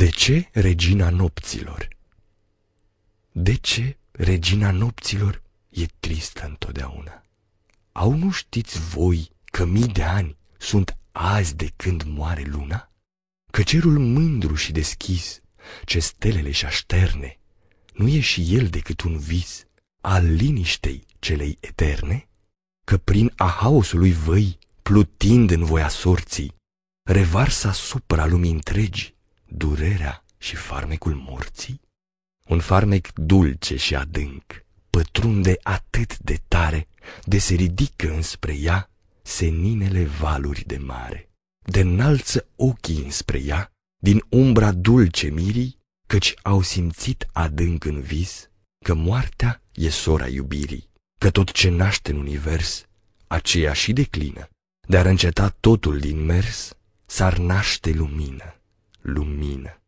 De ce regina nopților? De ce regina nopților e tristă întotdeauna? Au nu știți voi că mii de ani sunt azi de când moare luna? Că cerul mândru și deschis, ce stelele și așterne, nu e și el decât un vis al liniștei celei eterne? Că prin a haosului văi, plutind în voia sorții, revarsă asupra lumii întregi durerea și farmecul morții? Un farmec dulce și adânc pătrunde atât de tare, de se ridică înspre ea seninele valuri de mare, de înalță ochii înspre ea, din umbra dulce mirii, căci au simțit adânc în vis că moartea e sora iubirii, că tot ce naște în univers, aceea și declină, de-ar înceta totul din mers, s-ar naște lumină, lumină.